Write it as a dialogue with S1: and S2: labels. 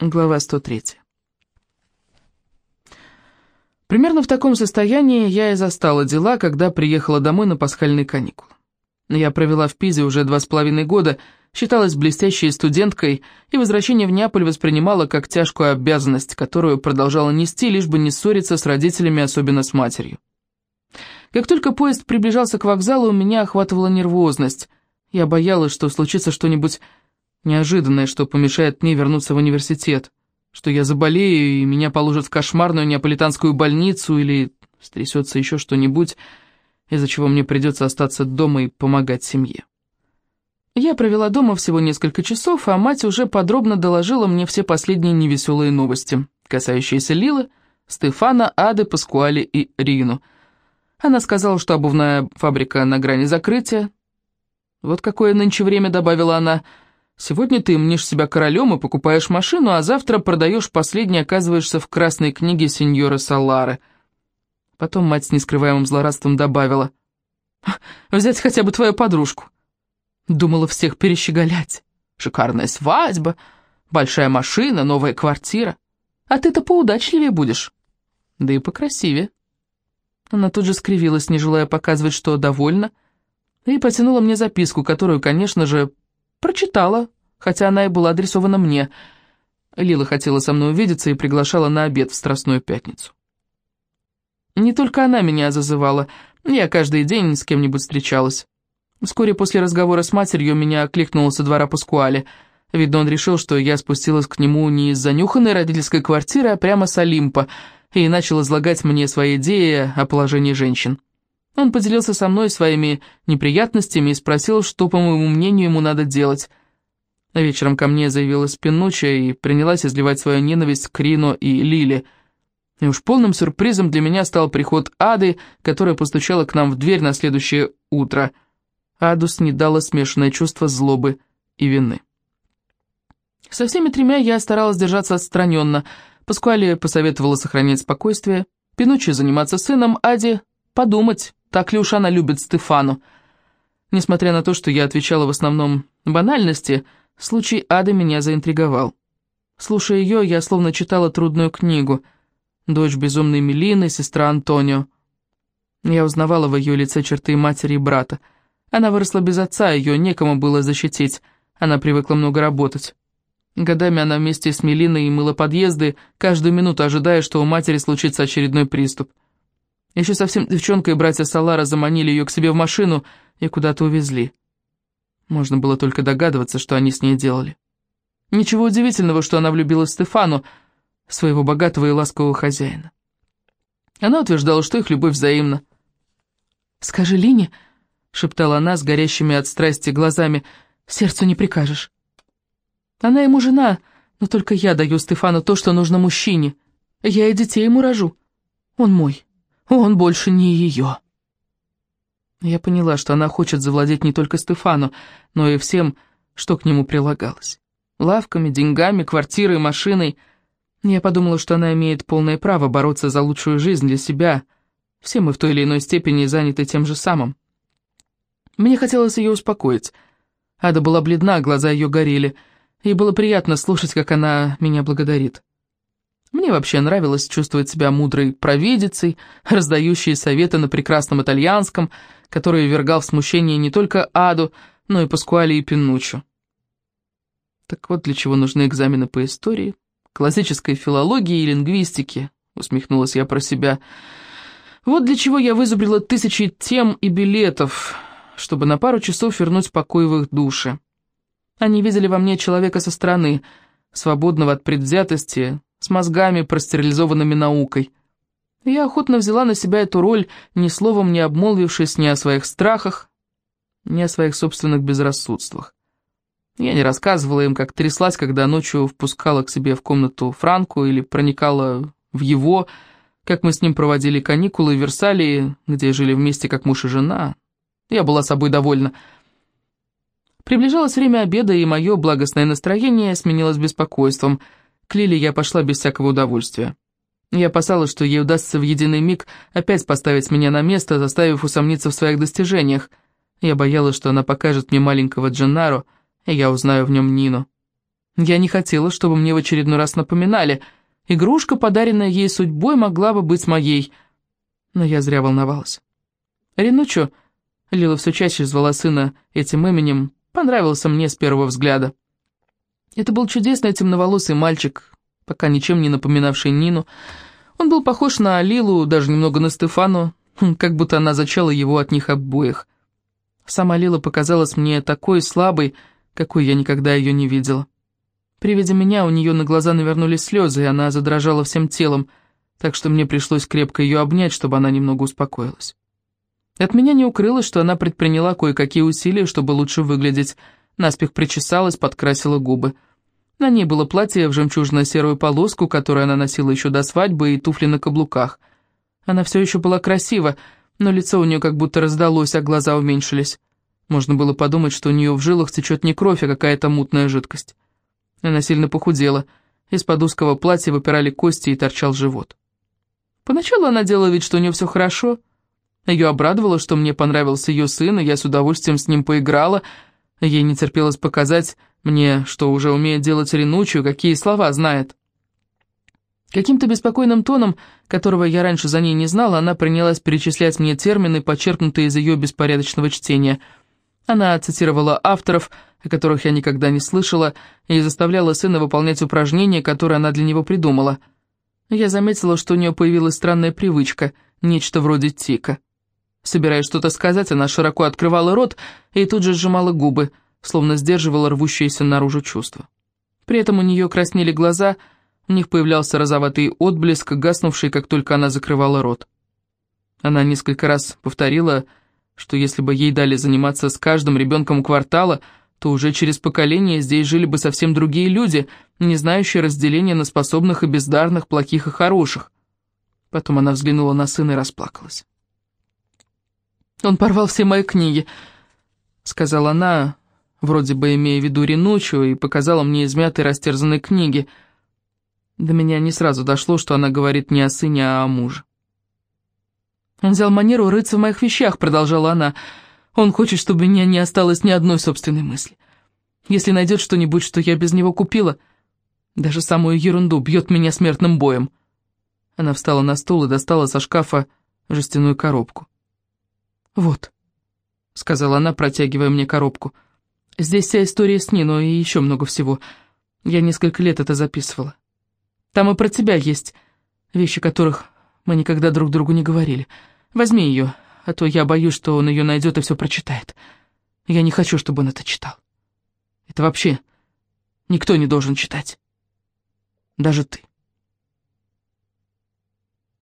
S1: Глава 103. Примерно в таком состоянии я и застала дела, когда приехала домой на пасхальные каникулы. Я провела в Пизе уже два с половиной года, считалась блестящей студенткой, и возвращение в Неаполь воспринимала как тяжкую обязанность, которую продолжала нести, лишь бы не ссориться с родителями, особенно с матерью. Как только поезд приближался к вокзалу, у меня охватывала нервозность. Я боялась, что случится что-нибудь неожиданное, что помешает мне вернуться в университет, что я заболею и меня положат в кошмарную неаполитанскую больницу или стрясется еще что-нибудь, из-за чего мне придется остаться дома и помогать семье. Я провела дома всего несколько часов, а мать уже подробно доложила мне все последние невеселые новости, касающиеся Лилы, Стефана, Ады, Паскуали и Рину. Она сказала, что обувная фабрика на грани закрытия. «Вот какое нынче время», — добавила она, — Сегодня ты мнешь себя королем и покупаешь машину, а завтра продаешь последний, оказываешься в красной книге сеньора Салары. Потом мать с нескрываемым злорадством добавила. «Взять хотя бы твою подружку». Думала всех перещеголять. Шикарная свадьба, большая машина, новая квартира. А ты-то поудачливее будешь. Да и покрасивее. Она тут же скривилась, не желая показывать, что довольна, и потянула мне записку, которую, конечно же, Прочитала, хотя она и была адресована мне. Лила хотела со мной увидеться и приглашала на обед в Страстную Пятницу. Не только она меня зазывала, я каждый день с кем-нибудь встречалась. Вскоре после разговора с матерью меня окликнула со двора Паскуале. Видно, он решил, что я спустилась к нему не из занюханной родительской квартиры, а прямо с Олимпа, и начал излагать мне свои идеи о положении женщин. Он поделился со мной своими неприятностями и спросил, что, по моему мнению, ему надо делать. Вечером ко мне заявилась Пинуча и принялась изливать свою ненависть к Рино и Лиле. И уж полным сюрпризом для меня стал приход Ады, которая постучала к нам в дверь на следующее утро. Адус не дала смешанное чувство злобы и вины. Со всеми тремя я старалась держаться отстраненно. Паскуале посоветовала сохранять спокойствие, Пинучи заниматься сыном, Ади подумать, так ли уж она любит Стефану? Несмотря на то, что я отвечала в основном банальности, случай ада меня заинтриговал. Слушая ее, я словно читала трудную книгу. Дочь безумной Мелины, сестра Антонио. Я узнавала в ее лице черты матери и брата. Она выросла без отца, ее некому было защитить. Она привыкла много работать. Годами она вместе с Мелиной мыла подъезды, каждую минуту ожидая, что у матери случится очередной приступ. Еще совсем девчонкой братья Салара заманили ее к себе в машину и куда-то увезли. Можно было только догадываться, что они с ней делали. Ничего удивительного, что она влюбилась в Стефану, своего богатого и ласкового хозяина. Она утверждала, что их любовь взаимна. «Скажи Лине», — шептала она с горящими от страсти глазами, — «сердцу не прикажешь». Она ему жена, но только я даю Стефану то, что нужно мужчине. Я и детей ему рожу. Он мой». Он больше не ее. Я поняла, что она хочет завладеть не только Стефану, но и всем, что к нему прилагалось. Лавками, деньгами, квартирой, машиной. Я подумала, что она имеет полное право бороться за лучшую жизнь для себя. Все мы в той или иной степени заняты тем же самым. Мне хотелось ее успокоить. Ада была бледна, глаза ее горели. И было приятно слушать, как она меня благодарит. Мне вообще нравилось чувствовать себя мудрой провидицей, раздающей советы на прекрасном итальянском, который ввергал в смущение не только Аду, но и Паскуали и Пинуччо. Так вот для чего нужны экзамены по истории, классической филологии и лингвистике, усмехнулась я про себя. Вот для чего я вызубрила тысячи тем и билетов, чтобы на пару часов вернуть покой в их души. Они видели во мне человека со стороны, свободного от предвзятости, с мозгами, простерилизованными наукой. Я охотно взяла на себя эту роль, ни словом не обмолвившись ни о своих страхах, ни о своих собственных безрассудствах. Я не рассказывала им, как тряслась, когда ночью впускала к себе в комнату Франку или проникала в его, как мы с ним проводили каникулы в Версалии, где жили вместе как муж и жена. Я была собой довольна. Приближалось время обеда, и мое благостное настроение сменилось беспокойством — к Лиле я пошла без всякого удовольствия. Я опасалась, что ей удастся в единый миг опять поставить меня на место, заставив усомниться в своих достижениях. Я боялась, что она покажет мне маленького Дженнаро, и я узнаю в нем Нину. Я не хотела, чтобы мне в очередной раз напоминали. Игрушка, подаренная ей судьбой, могла бы быть моей. Но я зря волновалась. Ренучо, Лила все чаще звала сына этим именем, понравился мне с первого взгляда. Это был чудесный темноволосый мальчик, пока ничем не напоминавший Нину. Он был похож на Лилу, даже немного на Стефану, как будто она зачала его от них обоих. Сама Лила показалась мне такой слабой, какой я никогда ее не видела. При виде меня у нее на глаза навернулись слезы, и она задрожала всем телом, так что мне пришлось крепко ее обнять, чтобы она немного успокоилась. От меня не укрылось, что она предприняла кое-какие усилия, чтобы лучше выглядеть. Наспех причесалась, подкрасила губы. На ней было платье в жемчужно-серую полоску, которую она носила еще до свадьбы, и туфли на каблуках. Она все еще была красива, но лицо у нее как будто раздалось, а глаза уменьшились. Можно было подумать, что у нее в жилах течет не кровь, а какая-то мутная жидкость. Она сильно похудела. Из-под узкого платья выпирали кости и торчал живот. Поначалу она делала вид, что у нее все хорошо — ее обрадовало, что мне понравился ее сын, и я с удовольствием с ним поиграла. Ей не терпелось показать мне, что уже умеет делать Ренучу, какие слова знает. Каким-то беспокойным тоном, которого я раньше за ней не знала, она принялась перечислять мне термины, почерпнутые из ее беспорядочного чтения. Она цитировала авторов, о которых я никогда не слышала, и заставляла сына выполнять упражнения, которые она для него придумала. Я заметила, что у нее появилась странная привычка, нечто вроде тика. Собираясь что-то сказать, она широко открывала рот и тут же сжимала губы, словно сдерживала рвущееся наружу чувство. При этом у нее краснели глаза, у них появлялся розоватый отблеск, гаснувший, как только она закрывала рот. Она несколько раз повторила, что если бы ей дали заниматься с каждым ребенком квартала, то уже через поколение здесь жили бы совсем другие люди, не знающие разделения на способных и бездарных, плохих и хороших. Потом она взглянула на сына и расплакалась. Он порвал все мои книги», — сказала она, вроде бы имея в виду Ренучу, и показала мне измятые растерзанные книги. До меня не сразу дошло, что она говорит не о сыне, а о муже. «Он взял манеру рыться в моих вещах», — продолжала она. «Он хочет, чтобы у меня не осталось ни одной собственной мысли. Если найдет что-нибудь, что я без него купила, даже самую ерунду бьет меня смертным боем». Она встала на стул и достала со шкафа жестяную коробку. «Вот», — сказала она, протягивая мне коробку. «Здесь вся история с Нино и еще много всего. Я несколько лет это записывала. Там и про тебя есть вещи, которых мы никогда друг другу не говорили. Возьми ее, а то я боюсь, что он ее найдет и все прочитает. Я не хочу, чтобы он это читал. Это вообще никто не должен читать. Даже ты».